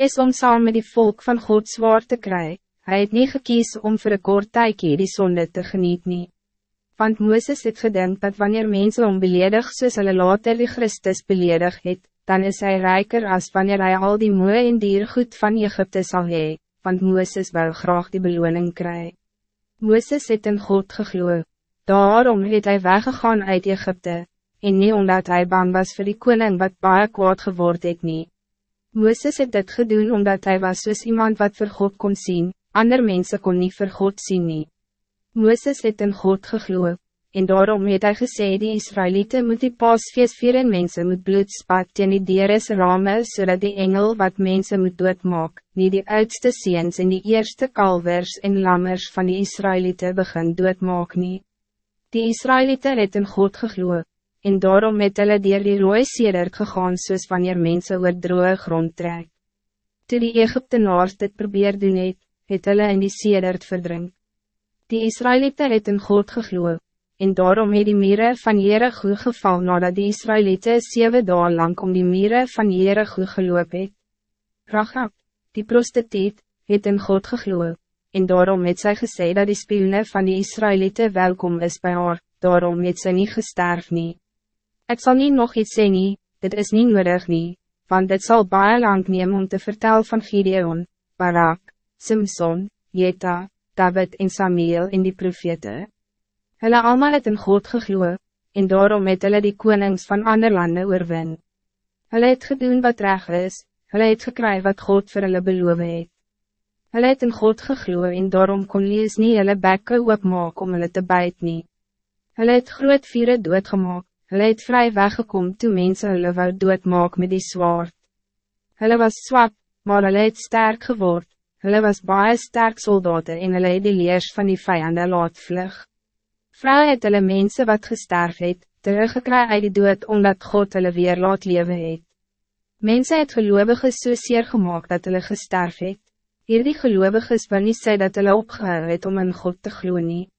is om saam met die volk van God zwaar te krijgen. Hij het niet gekies om voor een kort tijdje die zonde te genieten. Nie. Want Mooses het gedink dat wanneer mensen om beledig soos hulle later die Christus beledig het, dan is hij rijker als wanneer hij al die mooie en dier goed van Egypte zal hee, want Mooses wil graag die beloning krijgen. Mooses het in God gegloe, daarom het hij weggegaan uit Egypte, en niet omdat hij bang was voor die koning wat baie kwaad geword het nie. Mooses het dit gedoen omdat hij was soos iemand wat voor God kon zien, ander mensen kon niet voor God zien nie. Mooses het in God gegloe, en daarom het hy gesê die Israëlieten moet die paasfeest vier en mense moet bloed spat teen die deres rame, zodat die engel wat mensen moet doodmaak, nie die oudste seens en die eerste kalvers en lammers van die Israëlieten begin doodmaak nie. Die Israëlieten het in God gegloe, en daarom het hulle dier die rooie sedert gegaan soos wanneer mense oor droge grond trek. Toe die Egyptenaars dit probeer doen het, het hulle in die sedert verdrink. Die Israëlieten het in God gegloe, en daarom het die mire van Jericho geval nadat die Israëlieten zeven dagen lang om die mire van Jericho geloop het. Rachab, die prostituut, het in God gegloe, en daarom het sy gesê dat die spioene van die Israëlieten welkom is bij haar, daarom het sy nie gesterf nie. Ik zal niet nog iets zeggen, nie, dit is niet nodig nie, want dit zal baie lang neem om te vertellen van Gideon, Barak, Simson, Jeta, David en Samuel in die profete. Hulle allemaal het in God gegloe, en daarom het hulle die konings van ander landen oorwin. Hulle het gedoen wat reg is, hulle het gekry wat God vir hulle beloof het. Hulle het in God gegloe en daarom kon lees nie hulle bekke oopmaak om hulle te bijt nie. Hulle het groot vieren doodgemaak, Hulle het vry weggekom toe mense hulle wou doodmaak met die zwaard. Hulle was swak, maar hulle het sterk geword. Hulle was baie sterk soldaten en hulle het die leers van die vijanden laat vlug. Vrouwen het hulle mense wat gesterf het, teruggekry uit die dood omdat God hulle weer laat lewe het. Mense het geloviges so seer gemaakt dat hulle gesterf het. Hierdie geloviges wil nie sê dat hulle opgehou het om in God te glo nie.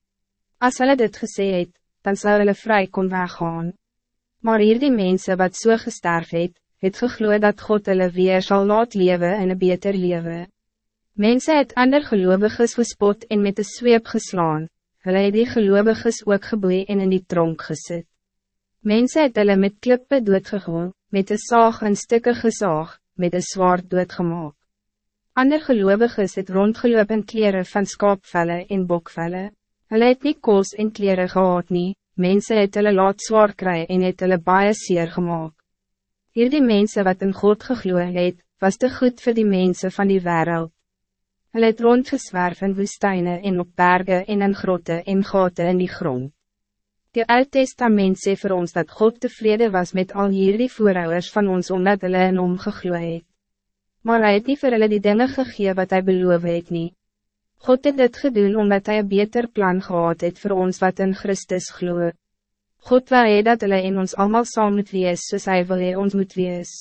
As hulle dit gesê het, dan zou hulle vry kon weggaan. Maar hier die mensen wat so gesterf het, het gegloe dat God hulle weer zal laat leven in een beter leven. Mensen het ander geloviges gespot en met de zweep geslaan, hulle het die geloviges ook geboei en in die tronk gesit. Mensen het hulle met klippe doodgegoon, met de zaag en stukken gezaag, met de zwaard doodgemaak. Ander geloviges het rondgeloop in kleren van skaapvelle en bokvelle. Hulle het nie koos en kleren gehad nie, Mensen het hulle laat zwaar kry en het hulle baie seer gemaakt. Hier die mense wat in God gegloe het, was te goed voor die mensen van die wereld. Hulle het rondgeswerf in woestijnen en op bergen en in grotte en gaten in die grond. Die Oud Testament sê vir ons dat God tevreden was met al hierdie voorouders van ons omdat hulle in hom gegloe het. Maar hij het nie vir hulle die dinge gegee wat hij beloof het nie. God het dit gedoen omdat hij een beter plan gehad het voor ons wat in Christus gloeit. God wil hee dat hulle in ons allemaal saam moet wees soos hy wil hee ons moet wees.